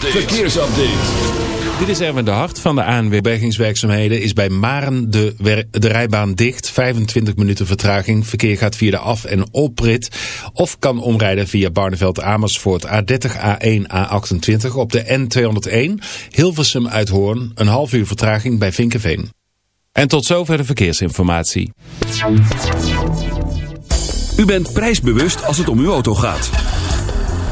verkeersupdate. verkeersupdate. Dit is Erwin de Hart van de ANWB. Bergingswerkzaamheden is bij Maren de, de rijbaan dicht. 25 minuten vertraging. Verkeer gaat via de af- en oprit. Of kan omrijden via Barneveld Amersfoort A30, A1, A28 op de N201. Hilversum uit Hoorn. Een half uur vertraging bij Vinkenveen. En tot zover de verkeersinformatie. U bent prijsbewust als het om uw auto gaat.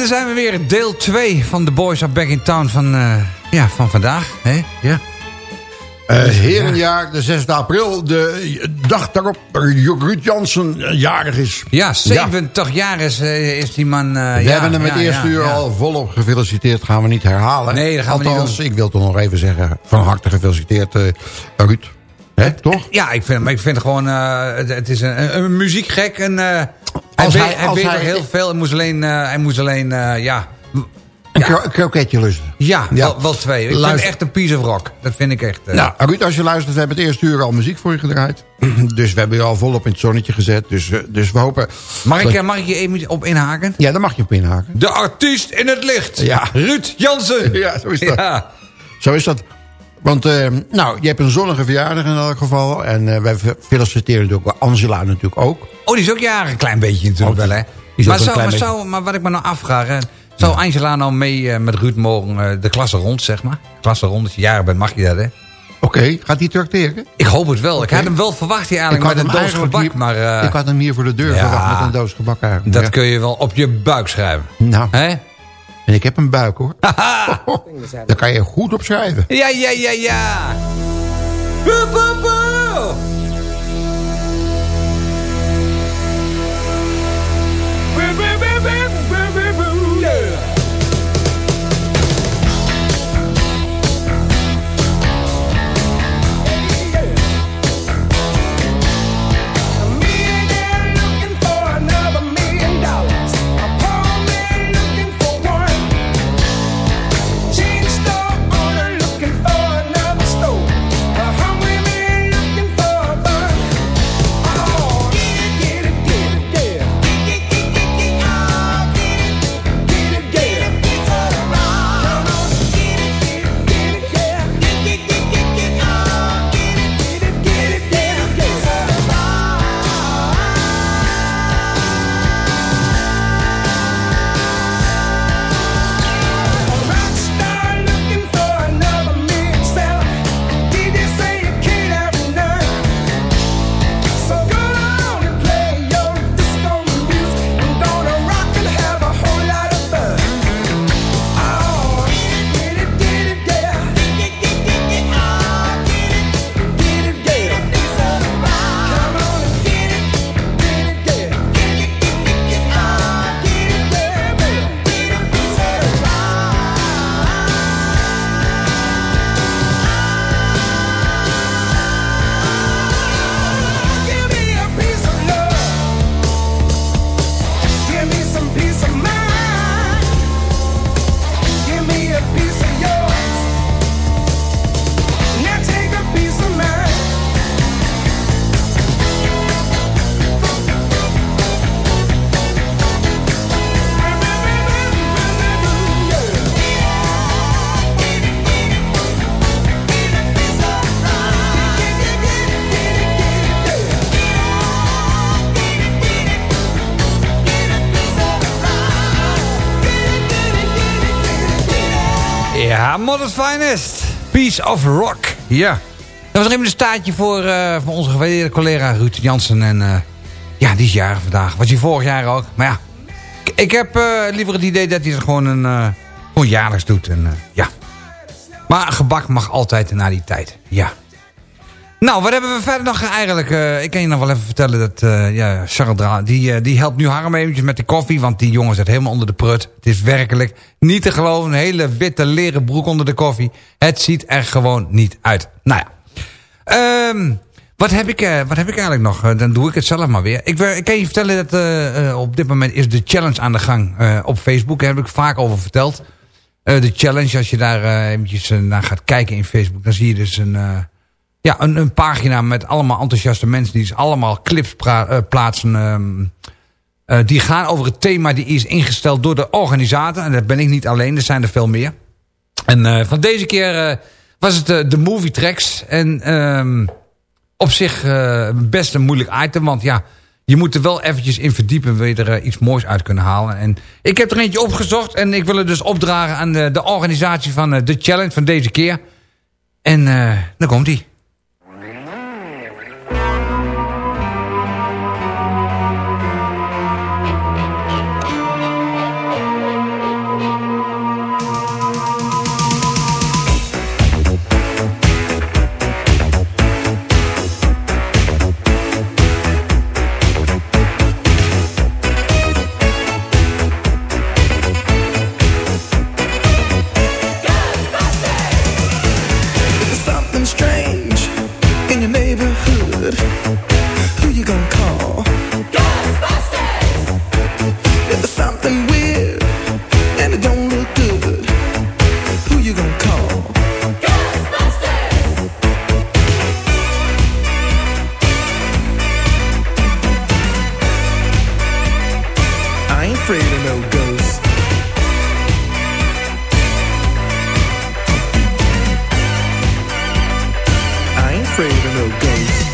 Dan zijn we weer, deel 2 van The Boys Are Back in Town van, eh, ja, van vandaag. Hè? Ja. Eh herenjaar, de 6 april, de dag daarop Ruud Jansen eh, jarig is. ja, 70 jaar is, is die man. eh, We ja, hebben hem het ja, eerste uur al volop gefeliciteerd. Gaan we niet herhalen. Nee, dat gaan we niet Althans, doen. ik wil toch nog even zeggen, van harte gefeliciteerd eh, Ruud. Hè, toch? Ja, ik vind, maar ik vind het gewoon, eh, het, het is een, een, een muziekgek. En, eh, hij, weet, hij- weet hij- nog heel veel. Hij moest alleen, eh, hij moest alleen eh, ja, Een kro- kroketje lusten. ja, Ja. Wel, wel twee. Ik vind Luister- het echt een piece of rock. Dat vind ik echt. eh, Nou, Ruud, als je luistert, we hebben het eerste uur al muziek voor je gedraaid. dus we hebben je al volop in het zonnetje gezet. Dus, eh, dus we hopen... mag, ik, eh, mag ik je even op inhaken? Ja, daar mag je op inhaken. De artiest in het licht. Ja. Ruud Jansen. Ja, zo is dat. Ja. Zo is dat. Want, eh, nou, je hebt een zonnige verjaardag in elk geval. En eh, wij feliciteren natuurlijk Angela natuurlijk ook. Oh, die is ook jaren een klein beetje natuurlijk Oh, wel, hè? Maar, maar, beetje. maar wat ik me nou afvraag... hè, Zou Angela nou mee eh, met Ruud morgen de klasse rond, zeg maar? Klasse rond, als je jaren bent, mag je dat, hè? Oké, gaat hij tracteren? Ik hoop het wel. Ik had hem wel verwacht hier eigenlijk met een doos gebak. hier- Maar ik had hem hier voor de deur ja. verwacht met een doos gebak eigenlijk. dat Ja. kun je wel op je buik schrijven. Nou, Hè? En ik heb een buik hoor. Daar kan je goed op schrijven. Ja, ja, ja, ja. Boe, boe, boe. Finest. Piece of Rock. Ja. Dat was nog even een staartje voor, eh, voor onze gewaardeerde collega Ruud Jansen. En eh, ja, die is jarig vandaag. Was hij vorig jaar ook. Maar ja, ik, ik heb eh, liever het idee dat hij het gewoon, een, gewoon jaarlijks doet. En, ja. Maar gebak mag altijd na die tijd. Ja. Nou, wat hebben we verder nog eigenlijk? eh, ik kan je nog wel even vertellen dat eh ja, Charles die, eh, die helpt nu Harm eventjes met de koffie. Want die jongen zit helemaal onder de prut. Het is werkelijk niet te geloven. Een hele witte leren broek onder de koffie. Het ziet er gewoon niet uit. Nou ja. Ehm, wat, heb ik, wat heb ik eigenlijk nog? Dan doe ik het zelf maar weer. Ik, ik kan je vertellen dat op dit moment is de challenge aan de gang op Facebook. Daar heb ik vaak over verteld. De challenge, als je daar eventjes naar gaat kijken in Facebook... dan zie je dus een, ja, een, pagina met allemaal enthousiaste mensen... die dus allemaal clips eh, plaatsen... ehm, eh, die gaan over het thema die is ingesteld door de organisator. En dat ben ik niet alleen, er zijn er veel meer. En eh, van deze keer was het de movie tracks. En ehm, op zich best een moeilijk item. Want ja, je moet er wel eventjes in verdiepen. Wil je er iets moois uit kunnen halen. En ik heb er eentje opgezocht. En ik wil het dus opdragen aan de, de organisatie van de challenge van deze keer. En dan komt hij. Afraid of no ghosts.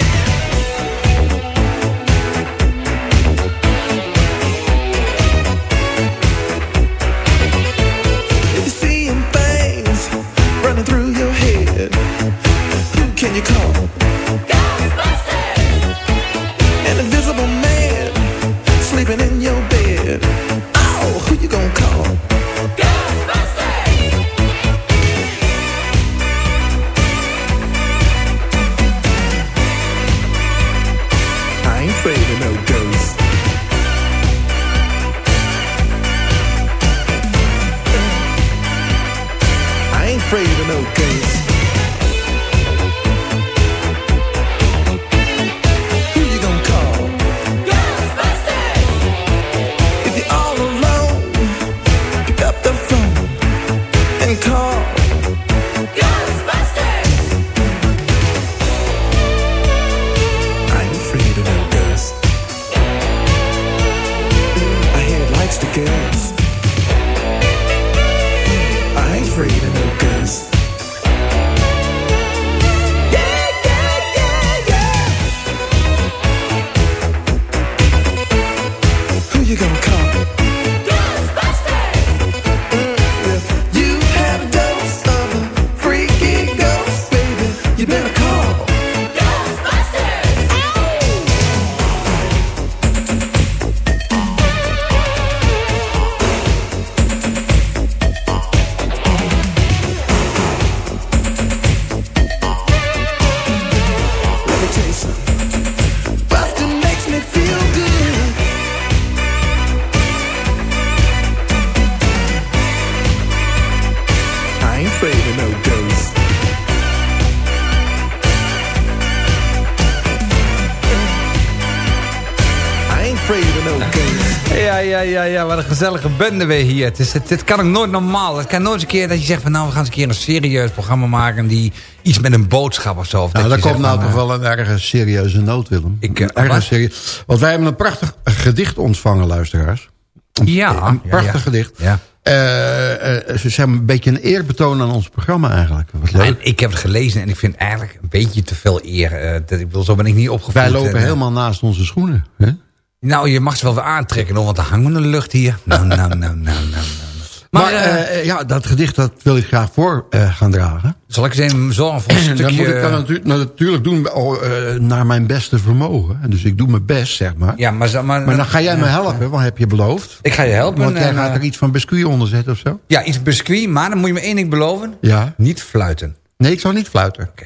Ja, ja, wat een gezellige bende weer hier. Het, is, het, het kan ook nooit normaal. Het kan nooit eens een keer dat je zegt van nou, we gaan eens een keer een serieus programma maken die iets met een boodschap of zo. Of Nou, dat komt nou toch eh, wel een erg serieuze nood, Willem. Ik, eh, Een erg wat? serieus. Want wij hebben een prachtig gedicht ontvangen, luisteraars. Ja, Een prachtig ja. gedicht. Ja. Eh, eh, ze zijn een beetje een eerbetoon aan ons programma eigenlijk. Wat leuk. En ik heb het gelezen en ik vind eigenlijk een beetje te veel eer. eh, dat, ik bedoel, zo ben ik niet opgevoed. Wij lopen En, eh, helemaal naast onze schoenen. Hè? Nou, je mag ze wel weer aantrekken, hoor, want er hangt een lucht hier. Nou, nou, nou, nou, nou, nou. Maar, Maar, eh, eh, ja, dat gedicht dat wil ik graag voor eh, gaan dragen. zal ik eens even zorgen voor een En stukje... dat moet ik dan natu- natuurlijk doen oh, eh, naar mijn beste vermogen. Dus ik doe mijn best, zeg maar. Ja, maar, maar, Maar dan ga jij me helpen, wat heb je beloofd? Ik ga je helpen. Want jij gaat eh, er iets van biscuit onder zetten of zo? Ja, iets biscuit, maar dan moet je me één ding beloven. Ja. Niet fluiten. Nee, ik zal niet fluiten. Oké.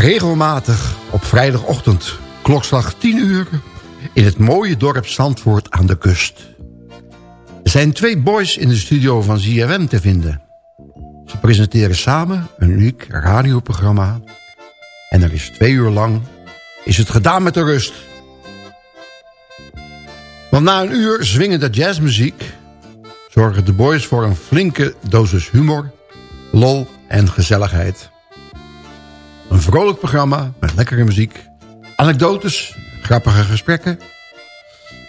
Regelmatig op vrijdagochtend, klokslag 10 uur... in het mooie dorp Zandvoort aan de kust. Er zijn twee boys in de studio van ZFM te vinden. Ze presenteren samen een uniek radioprogramma... en er is twee uur lang is het gedaan met de rust. Want na een uur zwingende jazzmuziek... zorgen de boys voor een flinke dosis humor, lol en gezelligheid... Vrolijk programma met lekkere muziek, anekdotes, grappige gesprekken...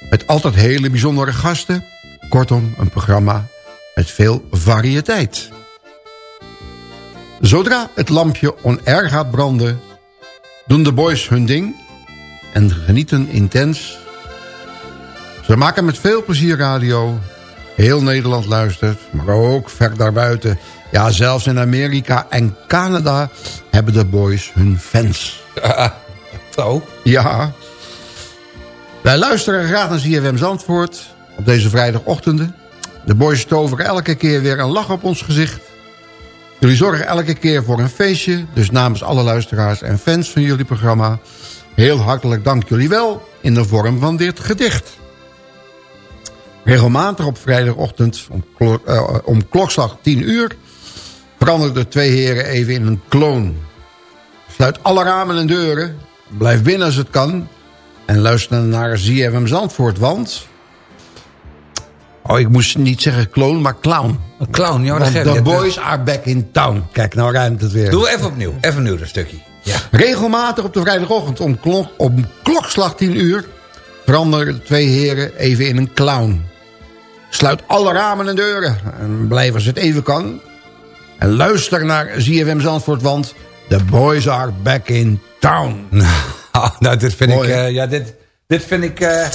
met altijd hele bijzondere gasten. Kortom, een programma met veel variëteit. Zodra het lampje on-air gaat branden... doen de boys hun ding en genieten intens. Ze maken met veel plezier radio. Heel Nederland luistert, maar ook ver daarbuiten... Ja, zelfs in Amerika en Canada hebben de boys hun fans. Zo. Ja. Wij luisteren graag naar ZFM Zandvoort op deze vrijdagochtenden. De boys toveren elke keer weer een lach op ons gezicht. Jullie zorgen elke keer voor een feestje. Dus namens alle luisteraars en fans van jullie programma... heel hartelijk dank jullie wel in de vorm van dit gedicht. Regelmatig op vrijdagochtend om, eh, om klokslag 10 uur... veranderen de twee heren even in een kloon. Sluit alle ramen en deuren. Blijf binnen als het kan. En luister naar ZFM Zandvoort, want... Oh, ik moest niet zeggen kloon, maar clown. Een clown, ja, dat the boys are back in town. Kijk, nou ruimt het weer. Doe even opnieuw. Even opnieuw dat stukje. Ja. Regelmatig op de vrijdagochtend om, klok, om klokslag 10 uur... veranderen de twee heren even in een clown. Sluit alle ramen en deuren. En blijf als het even kan. En luister naar ZFM Zandvoort, want... The boys are back in town. Oh, nou, dit vind Mooi, ik... eh, ja, dit, dit vind ik... eh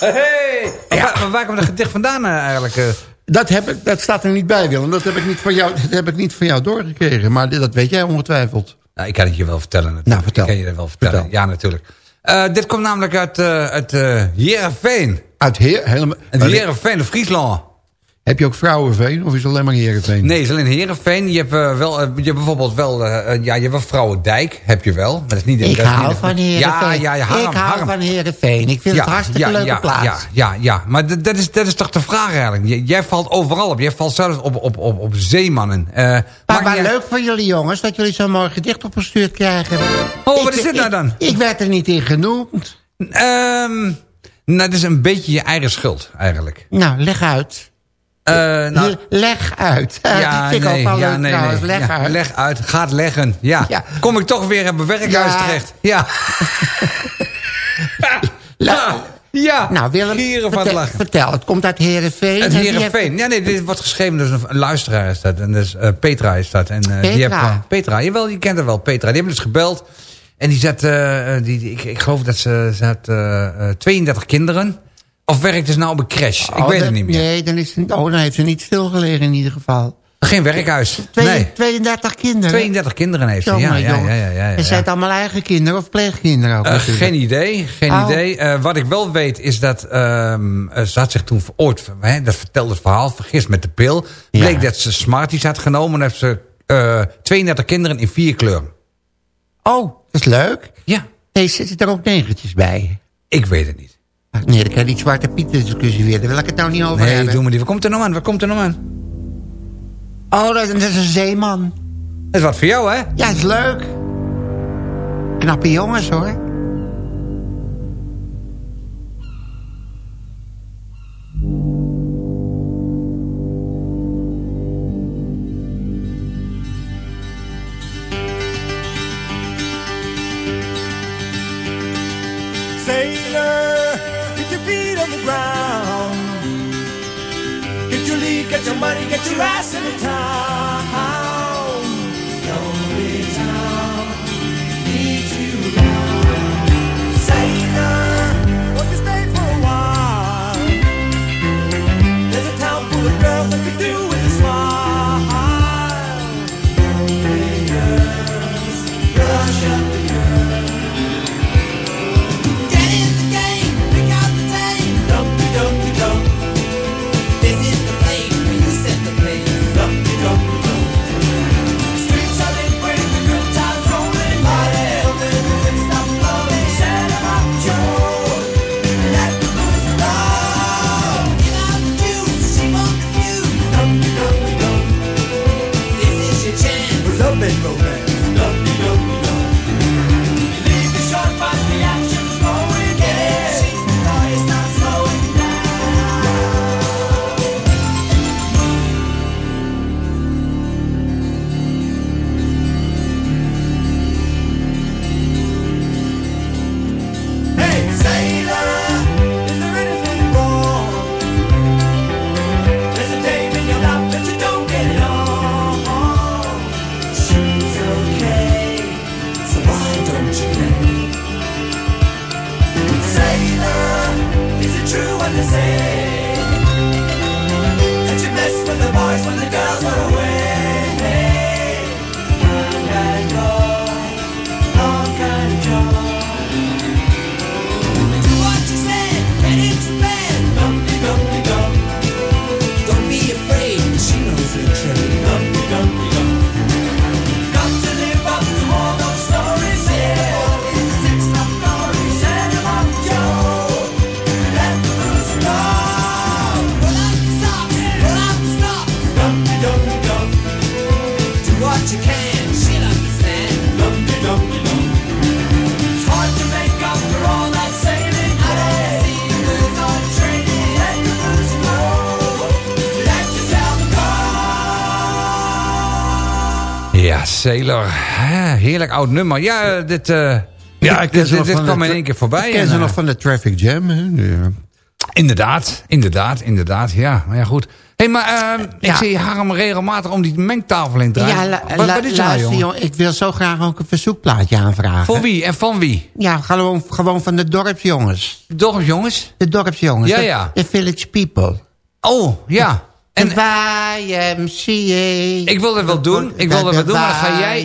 Hey! Maar waar, waar komt dat gedicht vandaan eigenlijk? Dat, heb ik, dat staat er niet bij, Willem. Dat heb ik niet van jou, dat heb ik niet van jou doorgekregen. Maar dat weet jij ongetwijfeld. Nou, ik kan het je wel vertellen natuurlijk. Nou, vertel. Ik kan je dat wel vertellen. Vertel. Ja, natuurlijk. Dit komt namelijk uit, eh uit eh Heerenveen. Uit Heer, helemaal... En Heerenveen, Friesland. Heb je ook Vrouwenveen of is het alleen maar Heerenveen? Nee, het is alleen Heerenveen. Je hebt, eh, wel, eh, je hebt bijvoorbeeld wel... eh, ja, je hebt wel Vrouwendijk. Heb je wel. Maar dat is niet... Ik dat hou niet- van Heerenveen. Ja, ja, ja. Harm, ik hou Harm. van Heerenveen. Ik vind het hartstikke leuke ja, plaats. Ja, ja, ja. Maar dat is, dat is toch de vraag eigenlijk. J- Jij valt overal op. Jij valt zelfs op, op, op, op zeemannen. Eh, Maar wat je- leuk van jullie jongens, dat jullie zo'n mooi gedicht opgestuurd krijgen. Oh, wat Ik- is dit nou dan? Ik werd er niet in genoemd. Ehm, nou, dat is een beetje je eigen schuld eigenlijk. Nou, leg uit. Eh, nou, leg uit. ja, ik nee, ook ja, nee, trouwens. nee. Leg Ja, uit. Leg uit, gaat leggen. Ja. Ja. Kom ik toch weer op een werkhuis Ja. terecht. Ja. ja. Ja. Nou, Willem, Gieren van het lachen. vertel, het komt uit Heerenveen. Het En wie heeft- Heerenveen. Ja, nee, dit wordt geschreven door een luisteraar is dat. En dus, eh, Petra is dat. En, Die Petra? heeft, eh, Petra, jawel, je kent haar wel, Petra. Die hebben dus gebeld. En die eh, die, die- ik, ik geloof dat ze, ze had eh, eh, 32 kinderen. Of werkt dus nou op een crash? ik Oh, weet het niet meer. Nee, dan, is oh, dan heeft ze niet stilgelegen in ieder geval. Geen werkhuis. Twee- nee. 32 kinderen. 32 kinderen heeft ze. Ja, ja, ja, ja. En zijn het allemaal eigen kinderen of pleegkinderen ook Eh, geen idee, geen Oh. idee. Eh, wat ik wel weet is dat ehm, eh, ze had zich toen ooit, hè, dat vertelde het verhaal, vergist met de pil. Bleek dat ze Smarties had genomen en heeft ze eh 32 kinderen in vier kleuren. Oh, dat is leuk. Ja, Nee, zitten er ook negentjes bij? ik weet het niet. Ach, nee, dan krijg je die Zwarte Piet discussie weer. Daar wil ik het nou niet over Nee, hebben. doe maar die. Waar komt er nou aan? Waar komt er nou aan? Oh, dat, dat is een zeeman. Dat is wat voor jou, hè? Ja, dat is leuk. Knappe jongens, hoor. Sailor. Heerlijk oud nummer. Ja, dit, uh, ja, ik dit, kwam in één keer voorbij. Ik ken ze eh, nog van de Traffic Jam. Ja. Inderdaad, inderdaad, inderdaad. Ja, maar ja, goed. Hé, hey, maar ehm, ik zie Harm regelmatig om die mengtafel in draaien. Ja, la, wat. Nou, ik wil zo graag ook een verzoekplaatje aanvragen. Voor wie en van wie? Ja, gewoon, gewoon van de dorpsjongens. Dorpsjongens? De dorpsjongens. Ja, ja. De, de village people. Oh, ja. En YMCA. Ik wil dat wel doen. Ik wil dat wel doen. Maar dan ga jij...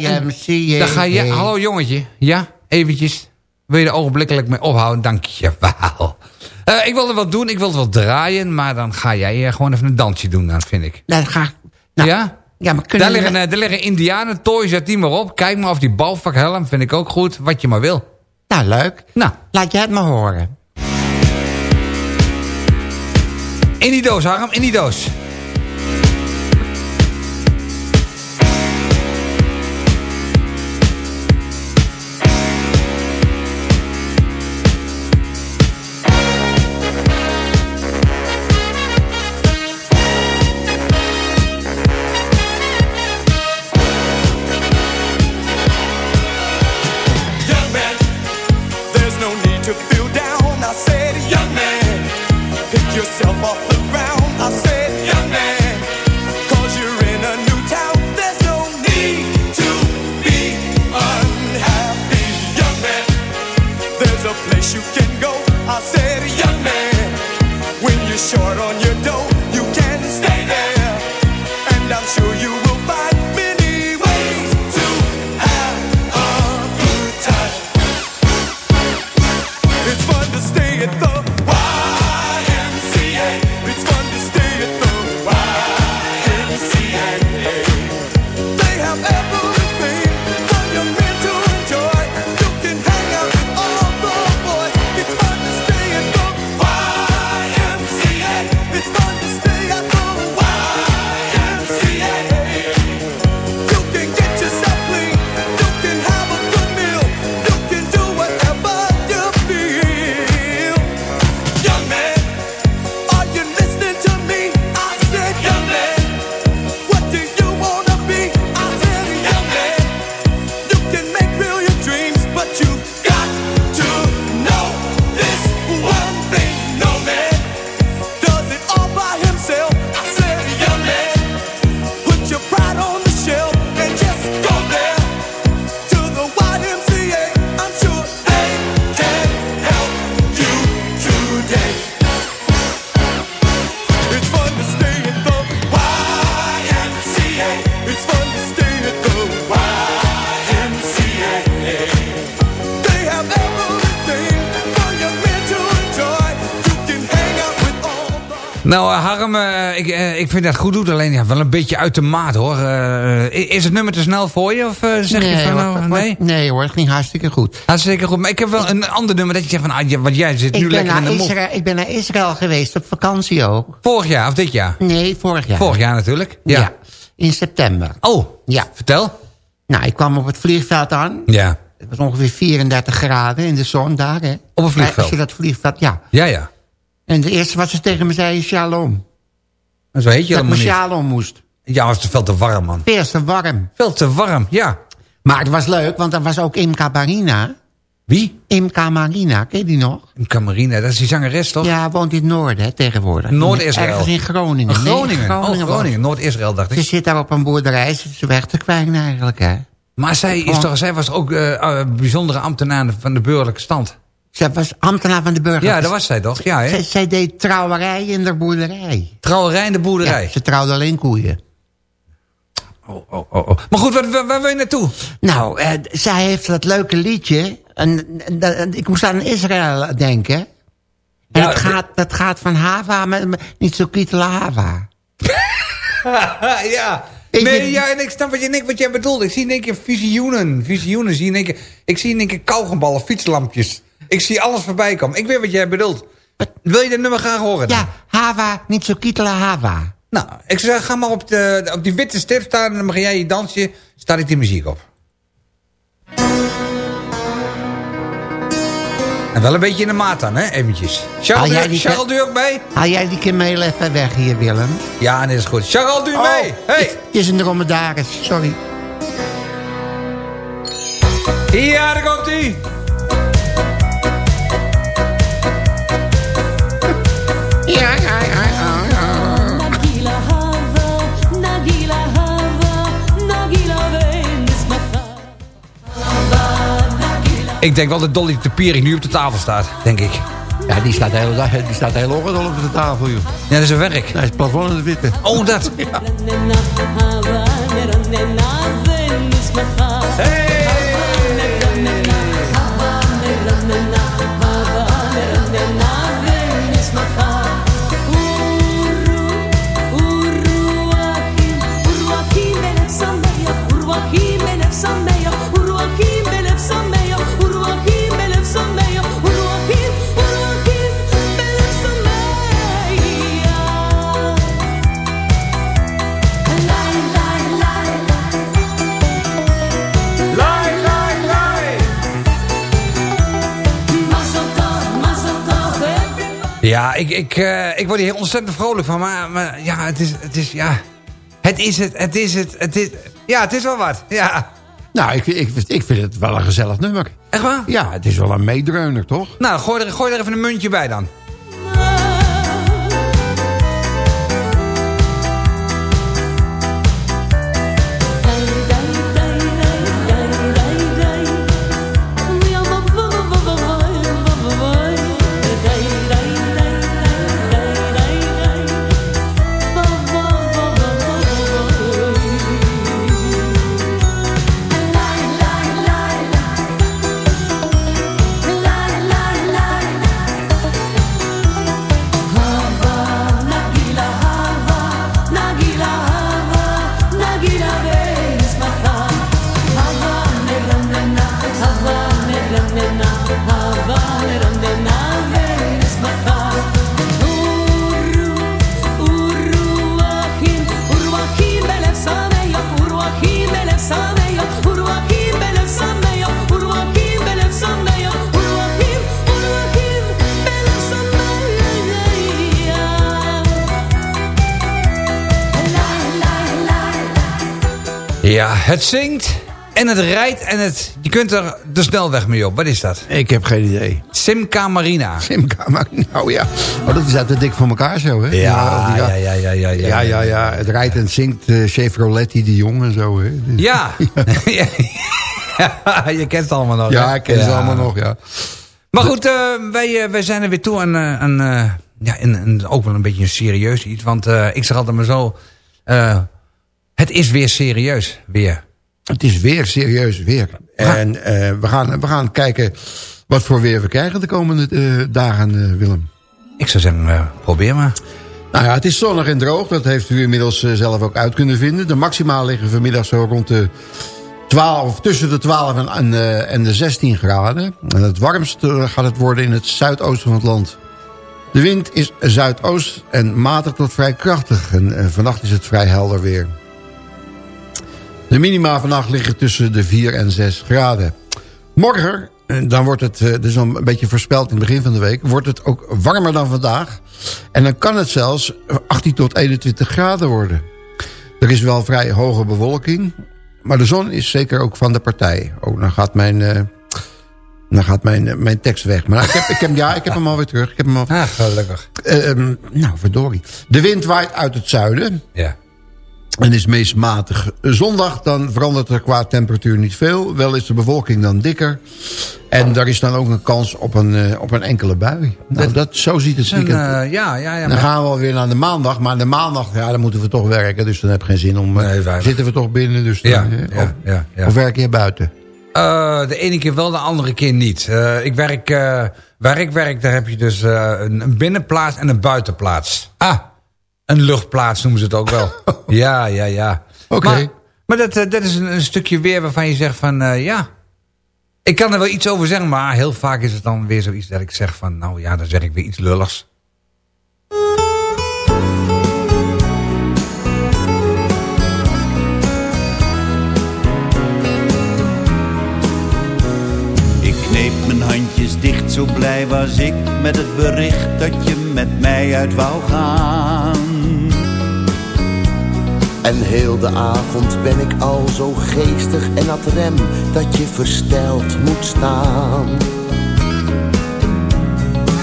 Dan ga jij... Hallo jongetje. Ja, eventjes. Wil je er ogenblikkelijk mee ophouden? Dankjewel. wel. Eh, ik wil er wel doen. Ik wil het wel draaien. Maar dan ga jij eh, gewoon even een dansje doen. Dan, vind ik. Dat ga nou, Ja? Ja, maar daar, liggen, eh, daar liggen indianen, toys, zet die maar op. Kijk maar of die balvakhelm, vind ik ook goed. Wat je maar wil. Nou, leuk. Nou. Laat jij het maar horen. In die doos, Harm, in die doos. Nou, uh, Harm, uh, ik, uh, ik vind dat goed doet. Alleen ja, wel een beetje uit de maat, hoor. is het nummer te snel voor je? Of zeg nee, je van, nou, nee? Nee hoor, het ging hartstikke goed. Hartstikke goed. Maar ik heb wel een ander nummer dat je zegt van... Ah, want jij zit nu lekker in de mond. Ik ben naar Israël geweest, op vakantie ook. Vorig jaar of dit jaar? Nee, vorig jaar. Vorig jaar natuurlijk, ja in september. Oh, Ja. vertel. Nou, ik kwam op het vliegveld aan. Ja. Het was ongeveer 34 graden in de zon daar, hè. Op een vliegveld? Als je dat vliegveld, ja. Ja, ja. En de eerste wat ze tegen me zei, is shalom. En zo heet je Dat helemaal niet. shalom moest. Ja, het is veel te warm, man. Veel te warm. Veel te warm, ja. Maar het was leuk, want er was ook Imka Marina. Wie? Imka Marina, ken je die nog? Een Camarina, dat is die zangeres, toch? Ja, woont in het noorden hè, tegenwoordig. Noord-Israël. Ergens in Groningen. Oh, Nee, Groningen. Groningen oh, Groningen. Noord-Israël, dacht Ze ik. zit daar op een boerderij, ze is weg te kwijt eigenlijk, hè. Maar zij, is toch, zij was ook eh eh, bijzondere ambtenaar van de burgerlijke stand. Ze was ambtenaar van de burger. Ja, dat was zij toch? Ja, hè? Zij, zij deed trouwerij in de boerderij. Trouwerij in de boerderij. Ja, ze trouwde alleen koeien. Oh, oh, oh, oh. Maar goed, waar, waar, waar wil je naartoe? Nou, eh, zij heeft dat leuke liedje. En, en- en- ik moest aan Israël denken. En Ja, het, gaat, dat gaat van Hava, met, met- niet zo kietele Hava. ja. Nee, ja, en ik snap wat, je, wat jij bedoelt. Ik zie in één keer visioenen. Visioenen. Zie in één keer, ik zie in één keer kauwgomballen, fietslampjes. Ik zie alles voorbij komen. Ik weet wat jij bedoelt. Wil je dat nummer graag horen? dan? Ja, Hava, niet zo kietele Hava. Nou, ik zeg, ga maar op, de, op die witte stip staan... en dan ga jij je dansje, staat ik die muziek op. En wel een beetje in de maat dan, hè, eventjes. Haal Charles, jij doe- die- Charles, mee? Haal jij die kameel even weg hier, Willem? Ja, nee, is goed. Charles, doe je mee? Oh, Hey. Het is een dromedaris, sorry. Ja, daar komt Ik denk wel dat Dolly de Piering nu op de tafel staat, denk ik. Ja, die staat de hele, dag, die staat de hele ochtend al op de tafel, joh. Ja, dat is een werk. Hij is het plafond aan het wippen. Oh, dat. Nena Ja, ik, ik, eh, ik word hier ontzettend vrolijk van. Maar, maar ja, het is, het is, ja... Het is het, het is het, het is... Ja, het is wel wat. Ja. Nou, ik, ik, ik vind het wel een gezellig nummer. Echt waar? Ja, het is wel een meedreuner, toch? Nou, gooi er, gooi er even een muntje bij dan. Het zingt en het rijdt en het... Je kunt er de snelweg mee op. Wat is dat? Ik heb geen idee. Simca Marina. Simca, maar nou ja. Oh, dat is uit de dik voor elkaar zo, hè? Ja, die- ja, ja, ja, ja, ja. Ja, ja, ja. Het rijdt en zingt uh, Chevroletti de Jong en zo, hè? Dus- Ja. ja. je kent het allemaal nog. Ja, hè? ik ken ze allemaal nog, ja. Maar goed, eh, wij, eh, wij zijn er weer toe aan, eh, aan eh, ja, en, en ook wel een beetje een serieus iets. Want eh, ik zeg altijd maar zo, eh, het is weer serieus, weer. Het is weer serieus weer. En eh, we, gaan, we gaan kijken wat voor weer we krijgen de komende eh, dagen, eh, Willem. Ik zou zeggen, probeer maar. Nou ja, het is zonnig en droog. Dat heeft u inmiddels zelf ook uit kunnen vinden. De maxima liggen vanmiddag zo rond de 12, tussen de 12 en, en, en de 16 graden. En het warmste gaat het worden in het zuidoosten van het land. De wind is zuidoost en matig tot vrij krachtig. En vannacht is het vrij helder weer. De minima vannacht liggen tussen de 4 en 6 graden. Morgen, en dan wordt het, eh, dus een beetje voorspeld in het begin van de week... wordt het ook warmer dan vandaag. En dan kan het zelfs 18 tot 21 graden worden. Er is wel vrij hoge bewolking. Maar de zon is zeker ook van de partij. Oh, dan gaat mijn, eh, dan gaat mijn, eh, mijn tekst weg. Maar ik heb, ik heb, ja, ik heb hem alweer terug. Ik heb hem al... Ah, gelukkig. Eh, ehm, nou, verdorie. De wind waait uit het zuiden. Ja. En is meest matig. Zondag dan verandert er qua temperatuur niet veel. Wel is de bevolking dan dikker. En daar is dan ook een kans op een, eh, op een enkele bui. Nou, dat, zo ziet het En, weekend. eh, ja, ja, ja. dan gaan we alweer naar de maandag. Maar de maandag, ja, dan moeten we toch werken. Dus dan heb ik geen zin om... eh, Nee, zitten we toch binnen. Dus dan, Ja, eh, ja, of, ja, ja. of werk je buiten? De ene keer wel, de andere keer niet. Ik werk, waar ik werk, daar heb je dus een binnenplaats en een buitenplaats. Ah, een luchtplaats noemen ze het ook wel. ja, ja, ja. Oké. Maar, maar dat, eh, dat is een, een stukje weer waarvan je zegt van, eh, ja... Ik kan er wel iets over zeggen, maar heel vaak is het dan weer zoiets dat ik zeg van... Nou ja, dan zeg ik weer iets lulligs. Ik kneep mijn handjes dicht, zo blij was ik met het bericht dat je met mij uit wou gaan. En heel de avond ben ik al zo geestig en ad rem dat je versteld moet staan.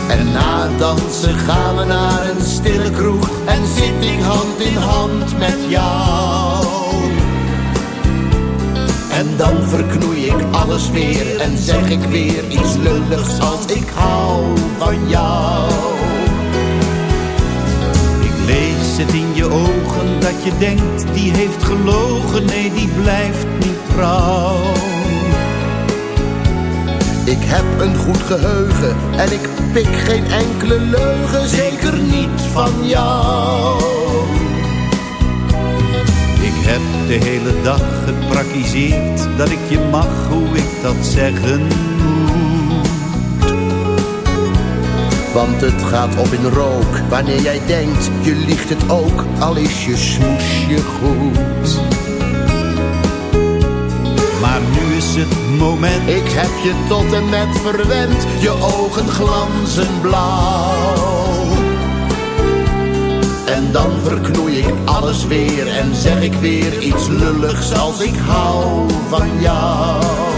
En na het dansen gaan we naar een stille kroeg en zit ik hand in hand met jou. En dan verknoei ik alles weer en zeg ik weer iets lulligs als ik hou van jou. Het in je ogen dat je denkt, die heeft gelogen, nee die blijft niet trouw. Ik heb een goed geheugen en ik pik geen enkele leugen, zeker niet van jou. Ik heb de hele dag gepraktiseerd dat ik je mag hoe ik dat zeggen moet. Want het gaat op in rook wanneer jij denkt, je liegt het ook, al is je smoesje goed. Maar nu is het moment, Ik heb je tot en met verwend, je ogen glanzen blauw. En dan verknoei ik alles weer en zeg ik weer iets lulligs als ik hou van jou.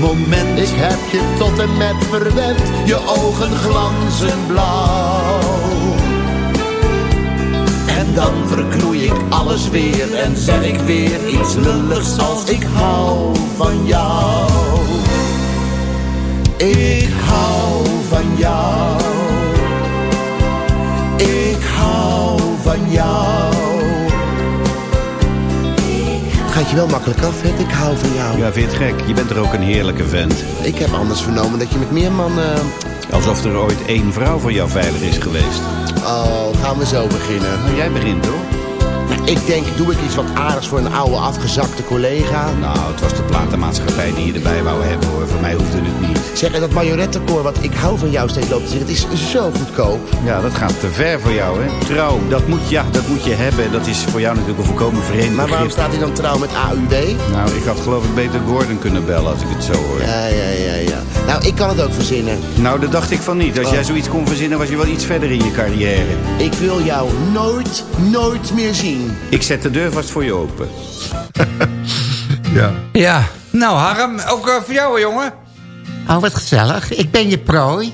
Moment, Ik heb je tot en met verwend, je ogen glanzen blauw. En dan verknoei ik alles weer en zeg ik weer iets lulligs als ik hou van jou. Ik hou van jou. Ik hou van jou. Gaat je wel makkelijk af, Fred. Ik hou van jou. Ja, vind je het gek? Je bent er ook een heerlijke vent. Ik heb anders vernomen dat je met meer mannen... Alsof er ooit één vrouw voor jou veilig is geweest. Oh, gaan we zo beginnen. Nou, jij begint hoor. Ik denk, doe ik iets wat aardigs voor een oude afgezakte collega? Nou, het was de platenmaatschappij die je erbij wou hebben hoor. Voor mij hoefde het niet. Zeg, en dat majorettenkoor wat ik hou van jou steeds loopt het is zo goedkoop. Ja, dat gaat te ver voor jou hè. Trouw, dat moet, ja, dat moet je hebben. Dat is voor jou natuurlijk een volkomen vreemd Maar waarom staat hij dan trouw met AUB? Nou, ik had geloof ik beter Gordon kunnen bellen als ik het zo hoor. Ja, ja, ja, ja. Nou, ik kan het ook verzinnen. Nou, dat dacht ik van niet. Als Oh. jij zoiets kon verzinnen, was je wel iets verder in je carrière. Ik wil jou nooit, nooit meer zien. Ik zet de deur vast voor je open. Ja. Ja, nou Harm, ook eh, voor jou jongen. Oh, wat gezellig. Ik ben je prooi.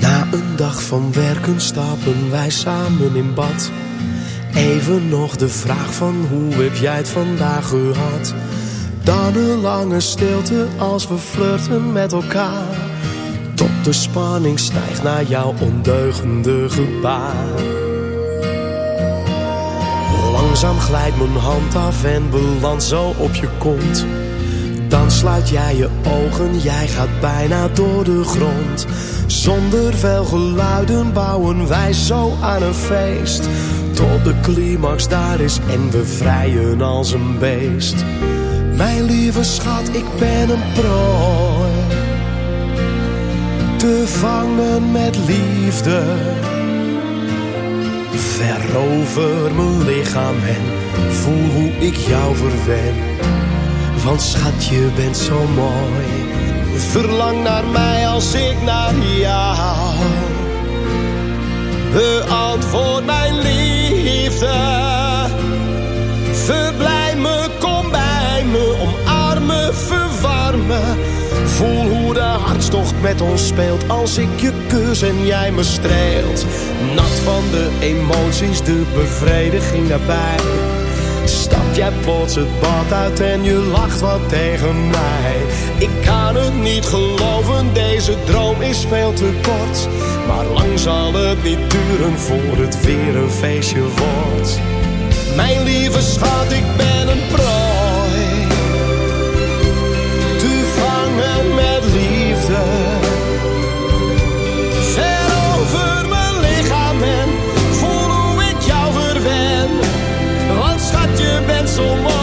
Na een dag van werken stappen wij samen in bad. Even nog de vraag van hoe heb jij het vandaag gehad? Dan een lange stilte als we flirten met elkaar. Tot de spanning stijgt naar jouw ondeugende gebaar. Langzaam glijdt mijn hand af en belandt zo op je kont. Dan sluit jij je ogen, jij gaat bijna door de grond. Zonder veel geluiden bouwen wij zo aan een feest. Tot de climax daar is en we vrijen als een beest. Mijn lieve schat, ik ben een prooi. Te vangen met liefde. Verover mijn lichaam en voel hoe ik jou verwen. Want schat, je bent zo mooi. Verlang naar mij als ik naar jou. Beantwoord mijn liefde. Verblij me, kom bij me, omarmen, verwarmen. Voel hoe de hartstocht met ons speelt als ik je kus en jij me streelt. Nat van de emoties, de bevrediging daarbij. Stap jij plots het bad uit en je lacht wat tegen mij. Ik kan het niet geloven, deze droom is veel te kort. Maar lang zal het niet duren voor het weer een feestje wordt. Mijn lieve schat, ik ben een prooi. Met liefde. Ver over mijn lichaam en voel hoe ik jou verwen. Want schat, je bent zo mooi.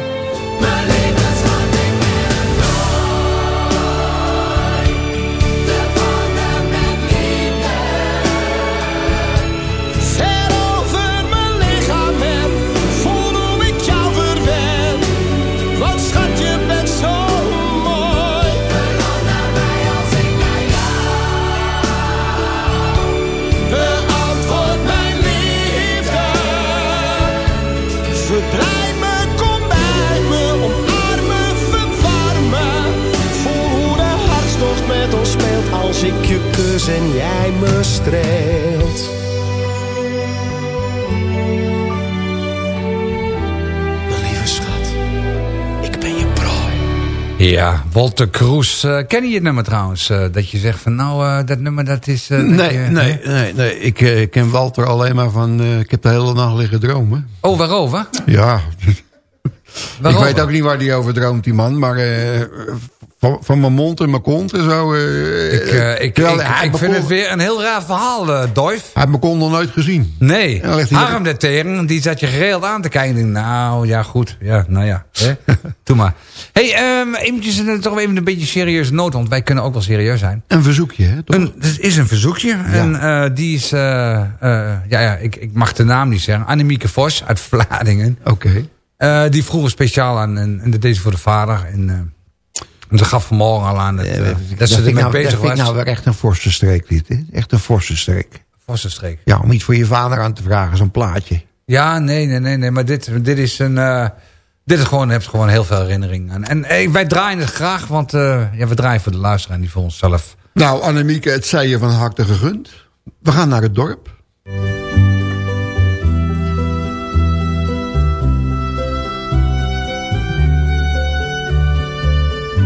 Ja, Walter Kroes. eh, ken je het nummer trouwens? eh, dat je zegt van nou, eh, dat nummer dat is... dat Nee, je- nee, nee, nee. Ik ken Walter alleen maar van... ik heb de hele nacht liggen dromen. Oh, waarover? Ja. Ik weet ook niet waar die over droomt, die man. Maar eh, van, van mijn mond en mijn kont en zo. eh, Ik, eh, ik, terwijl ik, ik vind kon- het weer een heel raar verhaal, Doif. Hij heeft mijn kont nog nooit gezien. Nee, Harm de Tering, die zat je gereeld aan te kijken. Denk, Nou, ja, goed. Ja, nou ja. Doe maar. hey, ehm, eventjes toch even een beetje serieuze noot, want wij kunnen ook wel serieus zijn. Een verzoekje, hè? Toch? Een, het is een verzoekje. En die is, ja, ja ik, ik mag de naam niet zeggen. Annemieke Vos uit Vlaardingen. Oké. Eh, die vroeg er speciaal aan. En, en dat deed ze voor de vader. En, eh, en ze gaf vanmorgen al aan dat, eh, dat ze ermee nou, bezig dat vind ik was. nou weer echt een forse streek, dit. Hè? Echt een forse streek. Vossenstreek. Ja, om iets voor je vader aan te vragen, zo'n plaatje. Ja, nee, nee, nee, nee. Maar dit, dit is een. dit is gewoon, heeft gewoon heel veel herinnering aan. En wij draaien het graag, want eh, ja, we draaien voor de luisteraar en die voor onszelf. Nou, Annemieke, het zij je van harte gegund. We gaan naar het dorp.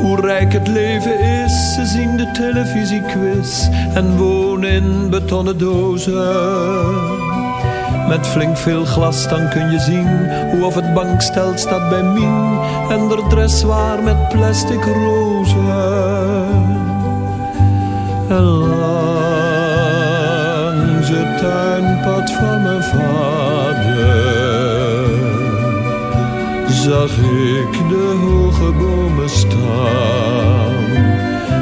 hoe rijk het leven is. Ze zien de televisiequiz en wonen in betonnen dozen. Met flink veel glas dan kun je zien hoe of het bankstel staat bij Mien. En de dressoir met plastic rozen. En langs het tuinpad van mijn vader zag ik de hoge.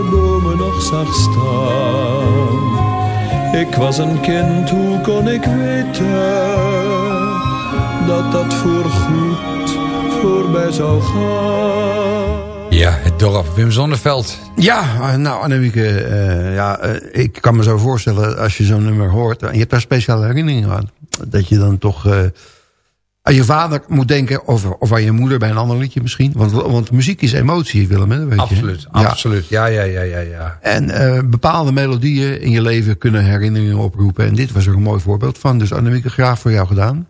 bomen nog zag staan. Ik was een kind, hoe kon ik weten dat dat voorgoed voorbij zou gaan? Ja, het dorp Wim Zonneveld. Ja, eh, nou Annemieke, eh, ja, eh, ik kan me zo voorstellen als je zo'n nummer hoort... en je hebt daar speciale herinneringen aan... dat je dan toch aan je vader moet denken... Of, of aan je moeder bij een ander liedje misschien. Want, want muziek is emotie, Willem, hè? weet je, hè? Absoluut, Ja. absoluut. Ja, ja, ja, ja, ja. En eh, bepaalde melodieën in je leven kunnen herinneringen oproepen. En dit was er een mooi voorbeeld van. Dus Annemieke, graag voor jou gedaan.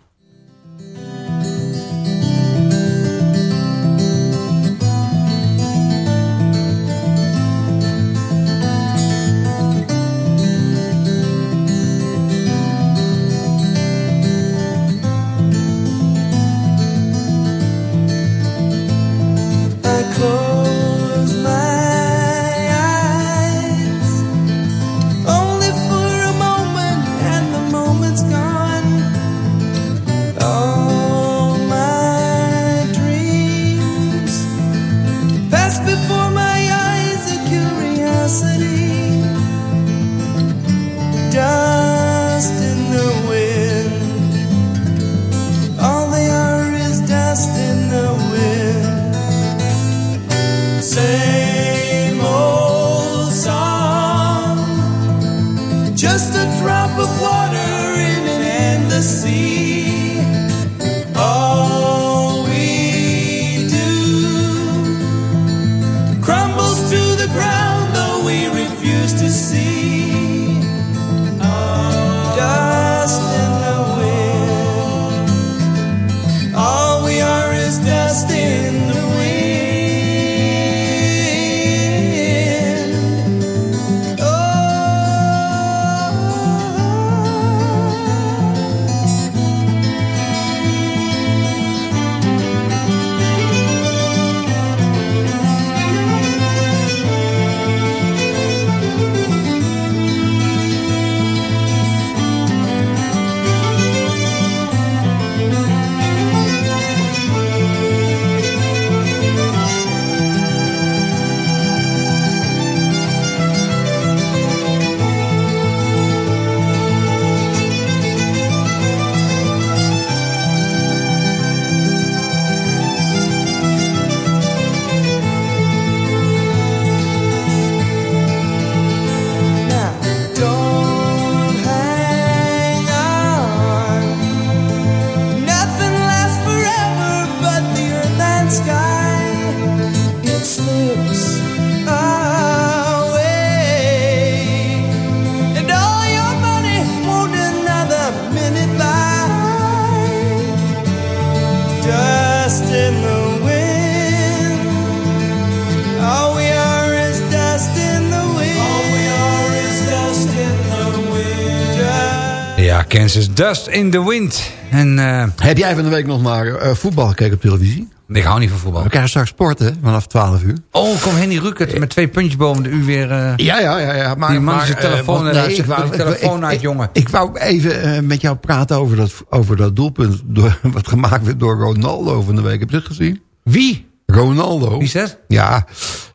Kansas Dust in the Wind. En eh, Heb jij van de week nog naar eh, voetbal gekeken op televisie? ik hou niet van voetbal. We krijgen straks sporten vanaf 12 uur. Oh, kom Henny Rukert met twee puntjes boven de u weer... eh, Ja, ja, ja. ja maar, Die man maar, is zijn telefoon ik de telefoon uit, ik, jongen. Ik, wou even met jou praten over dat, over dat doelpunt... Door, wat gemaakt werd door Ronaldo van de week. Heb je dat gezien? Wie? Ronaldo. Wie is dat? Ja,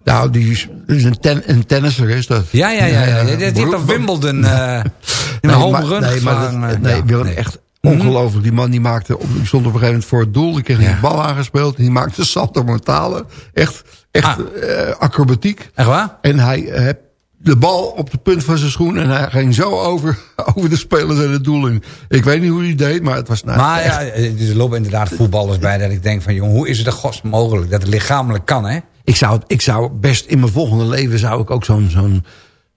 nou, die is, is een, ten, een tennisser, is dat. Ja, ja, ja. ja. Die heeft op Wimbledon eh in een home run nee, maar dat- geslagen, eh, nee, ja, Willem, nee. echt ongelooflijk. Die man die maakte, die stond op een gegeven moment voor het doel. Die kreeg Ja. die bal aangespeeld. En die maakte salto mortale. Echt, echt Ah. eh, acrobatiek. Echt waar? En hij eh, heb de bal op de punt van zijn schoen. En hij ging zo over, over de spelers en het doel in. Ik weet niet hoe hij deed, maar het was... Nou, Maar echt- ja, er lopen inderdaad voetballers bij dat ik denk van... jongen, hoe is het de gods mogelijk dat het lichamelijk kan, hè? ik, zou, ik zou best in mijn volgende leven... zou ik ook zo'n zo'n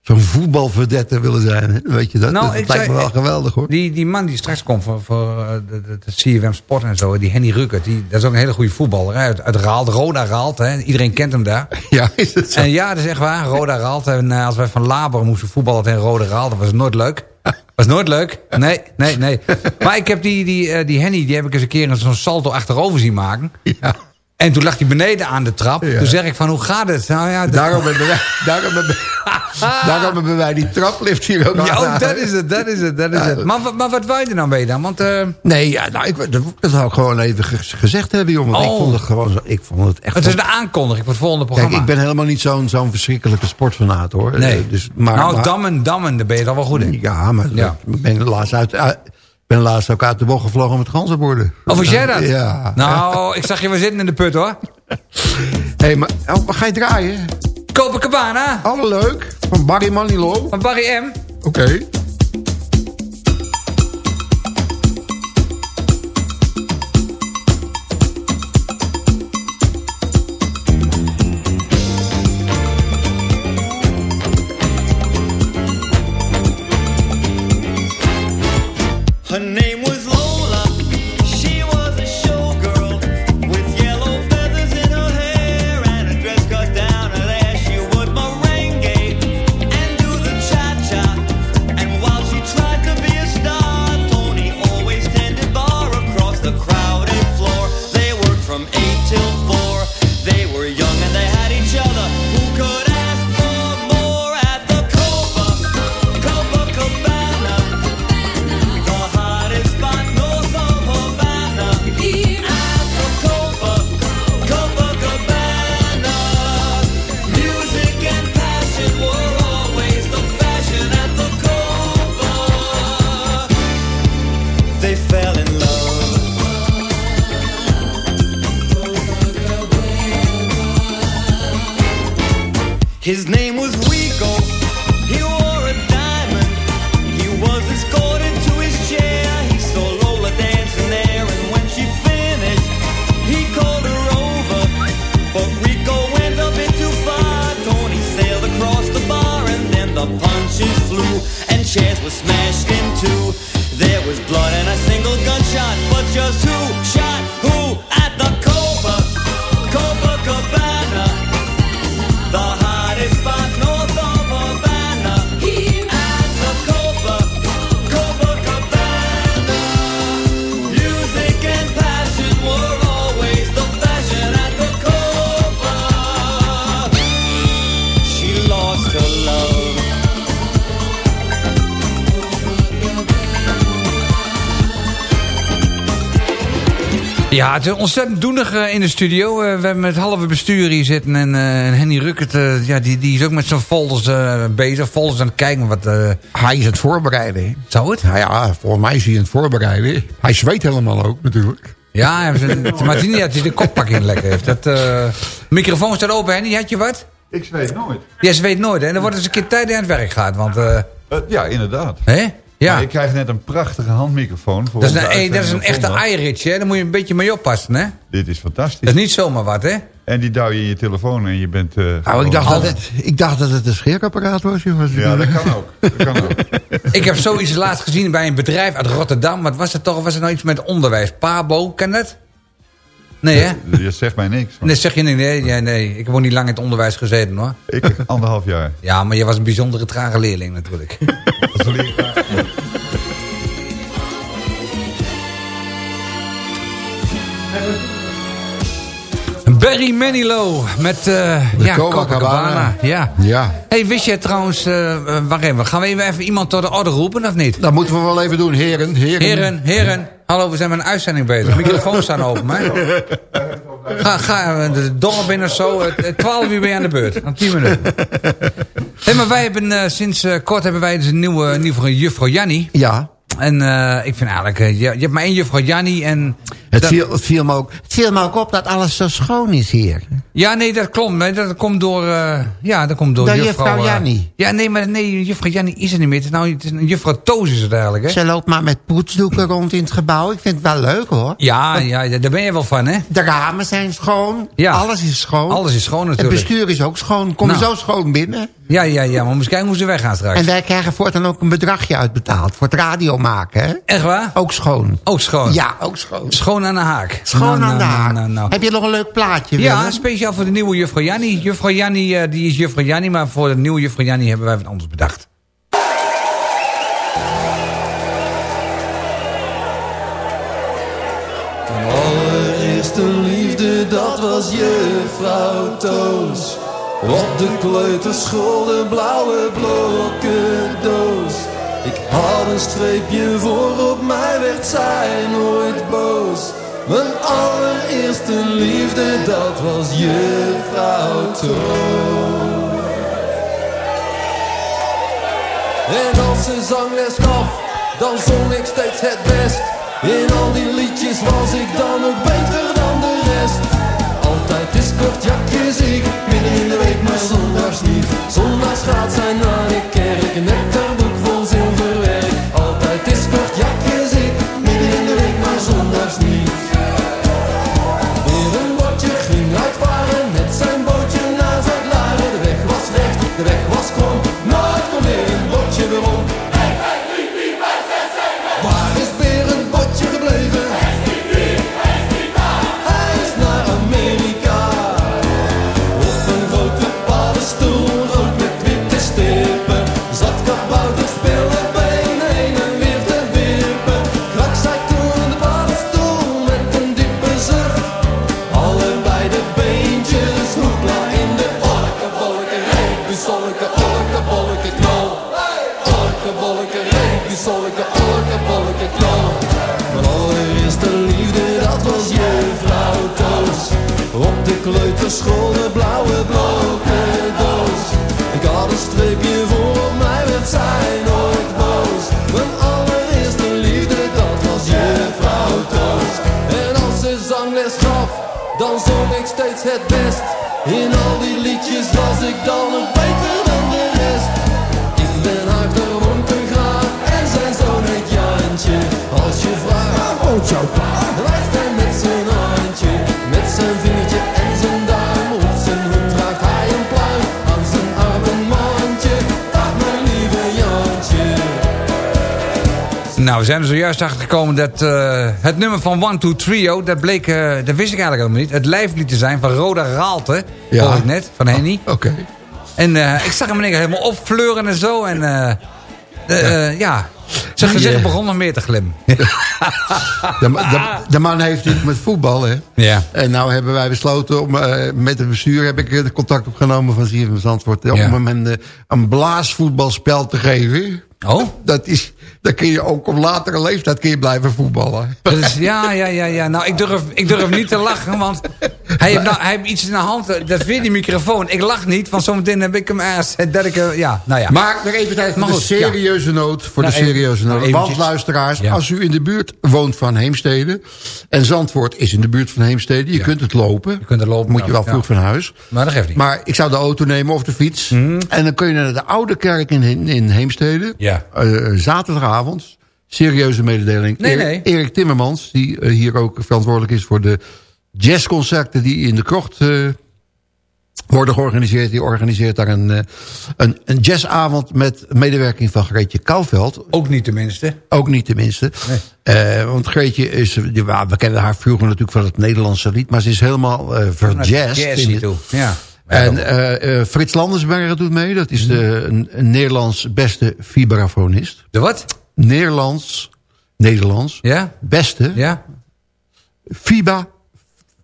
zo'n voetbalverdette willen zijn. Weet je dat? Nou, dat lijkt me zei- wel geweldig, hoor. Die, die man die straks komt voor, voor eh, de, de, de CFM Sport en zo, die Henny Ruckert, die, dat is ook een hele goede voetballer. Hè? Uit, uit Raalt, Roda Raalt, hè? iedereen kent hem daar. Ja, is het zo? En ja, dat is echt waar, Roda Raalt. En eh, als wij van Laber moesten voetballen tegen Roda Raalt, dat was nooit leuk. Was nooit leuk. Nee, nee, nee. Maar ik heb die, die, eh, die Henny, die heb ik eens een keer zo'n salto achterover zien maken. Ja. En toen lag hij beneden aan de trap. Ja. Toen zeg ik van, hoe gaat het? Nou ja, dat- Daarom hebben wij, daarom hebben, daarom hebben wij die traplift hier ook ja, oh, dat is het, dat is het, dat is Ja, het. Maar, wat- maar wat wou je er nou mee dan? Want eh, Nee, ja, nou, ik, dat, dat zou ik gewoon even ge- gezegd hebben, jongen. Want Oh. Ik vond het gewoon ik vond het echt... het is de aankondiging voor het volgende Kijk, programma. ik ben helemaal niet zo'n zo'n verschrikkelijke sportfanaat, hoor. Nee. Eh, Dus, maar, nou, maar- dammen, dammen, daar ben je dan wel goed in. Ja, maar Ja. ik ben laatst, uit, uit- ben laatst ook uit de bocht gevlogen met ganzenborden. Of was jij dat? Ja. Nou, ik zag je wel zitten in de put hoor. hey, maar oh, wat ga je draaien? Copacabana Oh, leuk. Van Barry Manilow. van Barry M. Oké. Smashed in two. There was blood and a single gunshot, but just who Ja, het is ontzettend doenig eh, in de studio. Eh, we hebben met het halve bestuur hier zitten. En, eh, en Henny Ruckert, ja, die, die is ook met zijn folders eh, bezig. Folders aan het kijken. Wat, eh, Hij is het voorbereiden. zou het? Nou ja, volgens mij is hij het voorbereiden. Hij zweet helemaal ook, natuurlijk. Ja, maar het is niet dat hij de koppak in lekker heeft. Dat, eh, microfoon staat open, Henny. Had je wat? Ik zweet nooit. Ja, ze weet nooit. Hè? En dan wordt eens een keer tijd aan het werk gaat. Want, ja, inderdaad. hè? Ja. Maar ik krijg net een prachtige handmicrofoon. Voor Dat is, een, hey, dat is een echte iRich, hè? Daar moet je een beetje mee oppassen, hè? Dit is fantastisch. Dat is niet zomaar wat, hè? En die duw je in je telefoon en je bent... eh, Nou, ik dacht, dat het, ik dacht dat het een scheerapparaat was, jongens. Ja, dat kan ook. Dat kan ook. Ik heb zoiets laatst gezien bij een bedrijf uit Rotterdam. Wat was het toch? Was het nou iets met onderwijs? Pabo, ken dat? Nee, hè? Je zegt mij niks. Nee, zeg je niet. Nee, nee, nee. Ik heb ook niet lang in het onderwijs gezeten, hoor. Ik anderhalf jaar. Ja, maar je was een bijzondere trage leerling, natuurlijk. Barry Manilow met eh ja, Copacabana. Ja. Ja, Hey, wist je trouwens... eh, wacht even, gaan we even, even iemand tot de orde roepen of niet? dat moeten we wel even doen. Heren, heren. Heren, heren. Hallo, we zijn met een uitzending bezig. Microfoons staan open, hè? Ga, ga eh, de dorp binnen of zo. Eh, eh, 12 uur ben je aan de beurt. Aan 10 minuten. Hey, maar wij hebben sinds kort hebben wij dus een nieuwe, nieuwe juffrouw Jannie. Ja, En eh, ik vind eigenlijk... eh, je, je hebt maar één juffrouw Jannie en... Het dat- viel, het, viel me ook, het viel me ook op dat alles zo schoon is hier. Ja, nee, dat klopt. Nee, dat komt door... eh, ja, dat komt door, Door juffrouw... juffrouw Jannie. ja, nee, maar nee, juffrouw Jannie is er niet meer. Het is nou het is een juffrouw Toos is het eigenlijk, hè? Ze loopt maar met poetsdoeken rond in het gebouw. Ik vind het wel leuk hoor. Ja, ja, ja, daar ben je wel van, hè? De ramen zijn schoon. Ja. Alles is schoon. Alles is schoon Het natuurlijk. bestuur is ook schoon. Kom Nou. zo schoon binnen. Ja, ja, ja, maar moest kijken hoe ze weggaan straks. En wij krijgen voortaan ook een bedragje uitbetaald. Voor het radio maken, hè? Echt waar? Ook schoon. Ook schoon? Ja, ook schoon. Schoon aan de haak. Schoon Nou, aan nou, de nou, haak. nou. Heb je nog een leuk plaatje, Ja, Willem? speciaal voor de nieuwe juffrouw Jannie. Juffrouw Jannie, eh, die is juffrouw Jannie, maar voor de nieuwe juffrouw Jannie hebben wij wat anders bedacht. Allereerste liefde, dat was juffrouw Toos. Op de kleuterschool, de blauwe blokken doos. Ik had een streepje voor, op mij werd zij nooit boos. Mijn allereerste liefde, dat was juffrouw Toos. En als ze zangles gaf, dan zong ik steeds het best. In al die liedjes was ik dan ook beter dan de rest. Altijd is kortjakjes ik, midden in de week, maar zondags niet. Zondags gaat zij naar de kerk, we zijn er zojuist achter gekomen dat eh, het nummer van One Two Trio, dat bleek, eh, dat wist ik eigenlijk helemaal niet, het lijflied te zijn van Roda Raalte, Ja. hoor ik net, van Henny. oké. En eh, ik zag hem in één keer helemaal opfleuren en zo. En eh, ja, zijn gezicht Ja. begon nog meer te glimmen. De, de, de man heeft iets met voetbal, hè? Ja. En nou hebben wij besloten, om, met het bestuur heb ik de contact opgenomen van CFM Zandvoort... Ja. om hem een, een blaasvoetbalspel te geven. Oh? Dat is, dan kun je ook op latere leeftijd kun je blijven voetballen. Ja, ja, ja, ja. Nou, ik durf, ik durf niet te lachen, want hij heeft, nou, hij heeft iets in de hand. Dat weer die microfoon. Ik lach niet, want zometeen heb ik hem ergens. Dat ik, ja, nou ja. Maar nog even tijd voor de serieuze noot. Voor Nou, de even- serieuze nou, noot. Want luisteraars, Ja. als u in de buurt woont van Heemstede... en Zandvoort is in de buurt van Heemstede... je Ja. kunt het lopen. Je kunt het lopen, Moet je wel ja. vroeg van huis. Maar dat geeft niet. Maar ik zou de auto nemen of de fiets. Mhm. En dan kun je naar de Oude Kerk in, in, Heemstede. Ja. Eh, zaterdagavond. Serieuze mededeling. Nee, Erik- nee. Erik Timmermans, die eh, hier ook verantwoordelijk is... voor de jazzconcerten die in de krocht... eh, worden georganiseerd. Die organiseert daar een, eh, een, een jazzavond met medewerking van Greetje Kouwveld. Ook niet tenminste. Ook niet tenminste. Eh, want Greetje is, we kennen haar vroeger natuurlijk van het Nederlandse lied, maar ze is helemaal verjazzed. Jazzy in toe. Ja. En eh, eh, Frits Landersberger doet mee. Dat is de, een, een Nederlands beste vibrafonist. De wat? Nederlands, Nederlands, Ja? beste Ja? fiba,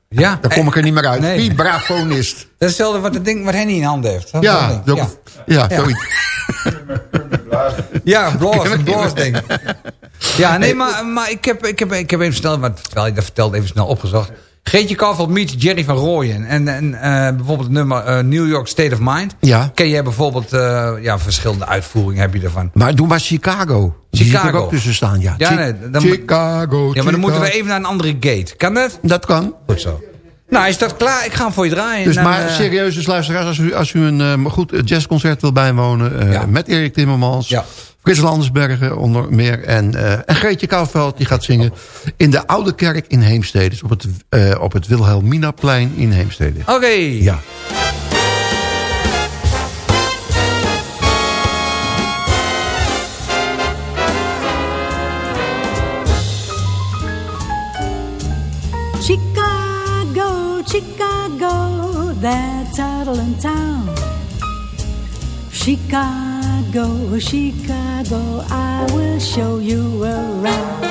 Ja. Daar kom ik er niet meer uit. Nee. Vibrafonist. Dat is hetzelfde wat het ding wat Henny in handen heeft. Dat Ja, dat- ja, Ja. zoiets. Ja, blaas, een blaas ding. Ja, nee, maar, maar ik, heb, ik, heb, ik heb even snel, wat terwijl je dat vertelt, even snel opgezocht. Geetje Kouwveld meets Jerry van Rooyen. En, en eh, bijvoorbeeld het nummer eh, New York State of Mind. Ja. Ken jij bijvoorbeeld, eh, ja, verschillende uitvoeringen heb je ervan. Maar doe maar Chicago. Die Chicago. ook tussen staan, ja. Ja, Chi- nee, dan- Chicago, Ja, maar dan moeten we even naar een andere gate. Kan dat? Dat kan. Goed zo. Nou, is dat klaar? Ik ga hem voor je draaien. Dus maar serieus, dus luisteraars, als u, als u een goed jazzconcert wil bijwonen... Ja. met Erik Timmermans, Ja. Frits Landersbergen onder meer... en, eh, en Greetje Kouwveld, die gaat zingen in de Oude Kerk in Heemstede. Dus op het, eh, op het Wilhelminaplein in Heemstede. Oké. Ja. Chicago, Chicago, that toddling town. Chicago, Chicago, I will show you around.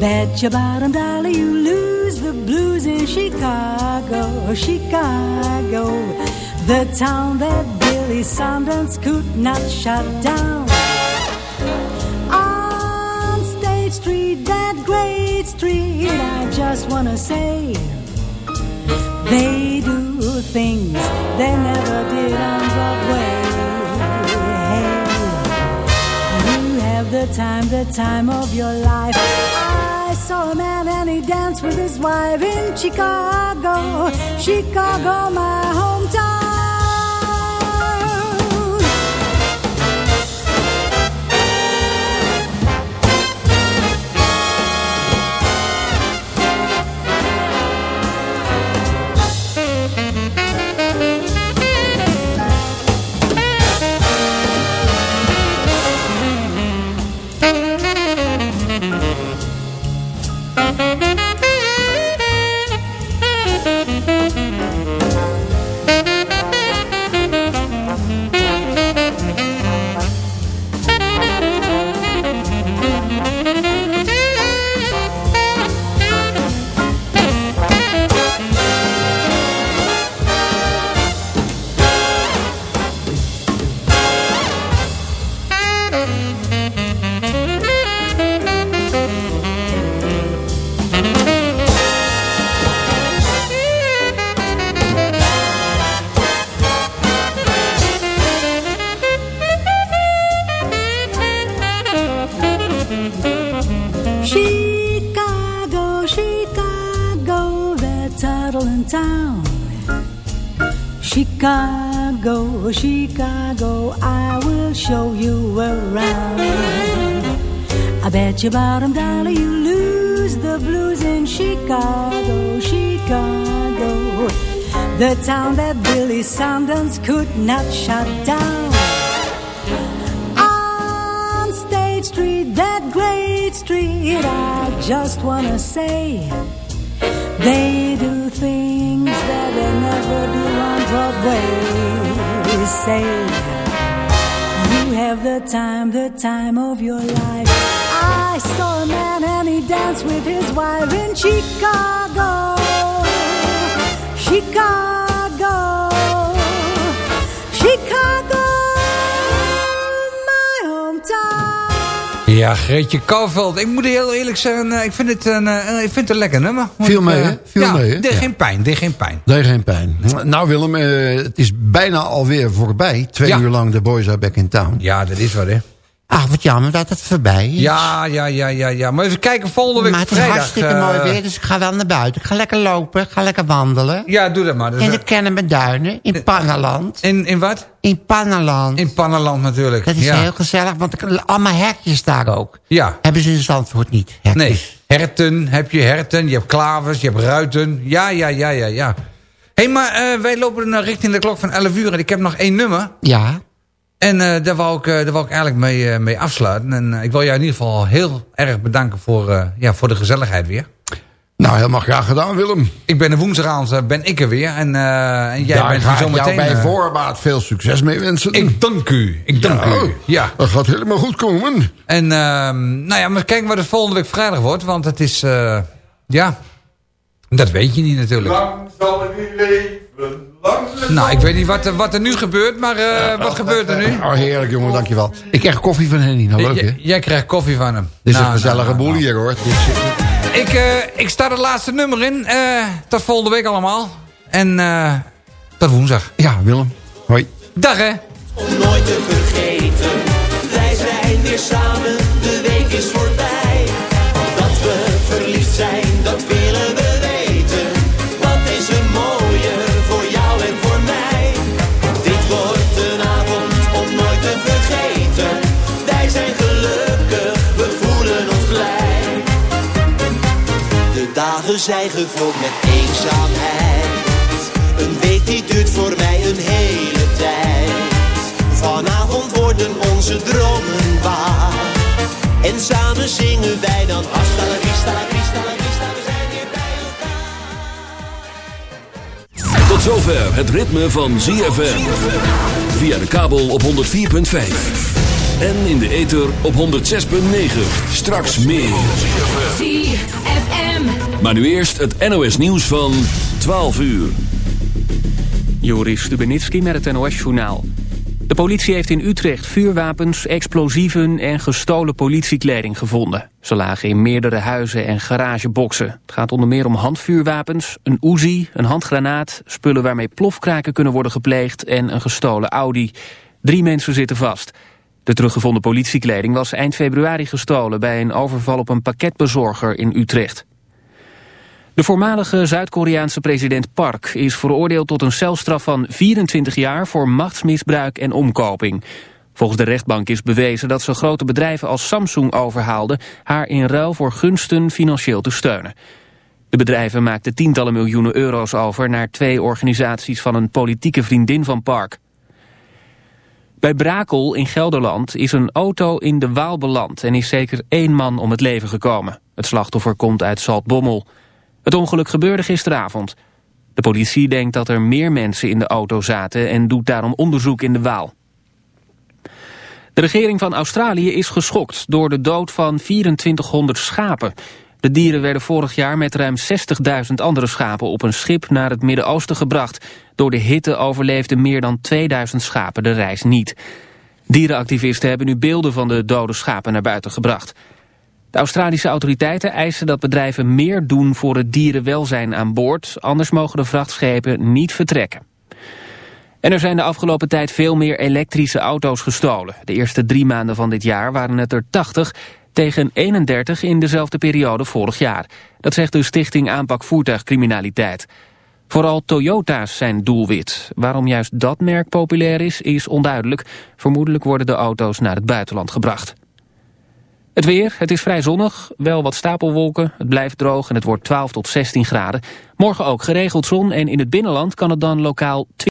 Bet your bottom dollar you lose the blues in Chicago, Chicago, the town that Billy Sanders could not shut down. On State Street, that great street, I just wanna say they do things they never did on Broadway. The time, the time of your life. I saw a man and he danced with his wife in Chicago, Chicago, my hometown. Chicago, Chicago, I will show you around. I bet you bottom dollar you lose the blues in Chicago, Chicago, the town that Billy Sanders could not shut down. On State Street, that great street, I just wanna say they do things that they never do on Broadway. Say you have the time, the time of your life. I saw a man and he danced with his wife in Chicago, Chicago, Ja, Greetje Kouwveld. Ik moet heel eerlijk zeggen, eh, ik vind het een, eh, ik vind het een lekker nummer. Viel mee, eh, hè? Viel ja, mee, hè? Deed Ja. geen pijn, deed geen pijn. Nee, geen pijn. Nou Willem, het is bijna alweer voorbij. Twee Ja. uur lang de boys are back in town. Ja, dat is wat, hè. Ach, wat jammer dat het voorbij is. Ja, ja, ja, ja, ja. Maar even kijken, volgende week maar het is vrijdag. hartstikke eh, mooi weer, dus ik ga wel naar buiten. Ik ga lekker lopen, ik ga lekker wandelen. Ja, doe dat maar. Is- In de Kennemerduinen, in Pannerland. in, in wat? In Pannerland. In Pannenland natuurlijk. Dat is ja. heel gezellig, want ik- allemaal hertjes daar ook. Ja. Hebben ze in Zandvoort niet. Nee, herten heb je herten, je hebt klavers, je hebt ruiten. Ja, ja, ja, ja, ja. Hé, hey, maar eh, wij lopen naar richting de klok van 11 uur en ik heb nog één nummer. Ja. En eh, daar, wou ik, eh, daar wou ik eigenlijk mee, eh, mee afsluiten. En eh, ik wil jou in ieder geval heel erg bedanken voor, eh, ja, voor de gezelligheid weer. Nou, helemaal graag gedaan, Willem. Ik ben de woensdagavond ben ik er weer. En, eh, en jij Daar bent ga ik zo jou meteen. bij eh, voorbaat veel succes mee wensen. ik dank u. Ik dank Ja, u. Ja. Dat gaat helemaal goed komen. En ehm, nou ja, maar kijken wat het volgende week vrijdag wordt. Want het is, eh, ja, Dat weet je niet natuurlijk. Lang zal ik niet leven. Nou, ik weet niet wat, er- wat er nu gebeurt, maar eh, wat gebeurt er nu? Oh, heerlijk jongen, dankjewel. Ik krijg koffie van Henny. Nou, leuk hè? Jij krijgt koffie van hem. Dit is Nou, een gezellige nou, boel nou. hier hoor. Ik, eh, ik sta het laatste nummer in. eh, tot volgende week allemaal. En eh, tot woensdag. Ja, Willem. Hoi. Dag hè. om nooit te vergeten. Wij zijn weer samen, zijn gevuld met eenzaamheid. Een week die duurt voor mij een hele tijd. Vanavond worden onze dromen waar. En samen zingen wij dan hasta la vista, la vista, la. We zijn weer bij elkaar. Tot zover het ritme van ZFM. Via de kabel op 104.5. En in de ether op 106.9. Straks meer. ZFM. Maar nu eerst het NOS nieuws van 12 uur. Joris Stubenitski met het NOS-journaal. De politie heeft in Utrecht vuurwapens, explosieven en gestolen politiekleding gevonden. Ze lagen in meerdere huizen en garageboxen. Het gaat onder meer om handvuurwapens, een Uzi, een handgranaat... spullen waarmee plofkraken kunnen worden gepleegd en een gestolen Audi. Drie mensen zitten vast. De teruggevonden politiekleding was eind februari gestolen... bij een overval op een pakketbezorger in Utrecht. De voormalige Zuid-Koreaanse president Park is veroordeeld tot een celstraf van 24 jaar voor machtsmisbruik en omkoping. Volgens de rechtbank is bewezen dat ze grote bedrijven als Samsung overhaalden haar in ruil voor gunsten financieel te steunen. De bedrijven maakten tientallen miljoenen euro's over naar twee organisaties van een politieke vriendin van Park. Bij Brakel in Gelderland is een auto in de Waal beland en is zeker één man om het leven gekomen. Het slachtoffer komt uit Zaltbommel. Het ongeluk gebeurde gisteravond. De politie denkt dat er meer mensen in de auto zaten en doet daarom onderzoek in de Waal. De regering van Australië is geschokt door de dood van 2400 schapen. De dieren werden vorig jaar met ruim 60.000 andere schapen op een schip naar het Midden-Oosten gebracht. Door de hitte overleefden meer dan 2000 schapen de reis niet. Dierenactivisten hebben nu beelden van de dode schapen naar buiten gebracht. De Australische autoriteiten eisen dat bedrijven meer doen voor het dierenwelzijn aan boord, anders mogen de vrachtschepen niet vertrekken. En er zijn de afgelopen tijd veel meer elektrische auto's gestolen. De eerste drie maanden van dit jaar waren het er 80 tegen 31 in dezelfde periode vorig jaar. Dat zegt de Stichting Aanpak Voertuigcriminaliteit. Vooral Toyota's zijn doelwit. Waarom juist dat merk populair is, is onduidelijk. Vermoedelijk worden de auto's naar het buitenland gebracht. Het weer, het is vrij zonnig, wel wat stapelwolken, het blijft droog en het wordt 12 tot 16 graden. Morgen ook geregeld zon en in het binnenland kan het dan lokaal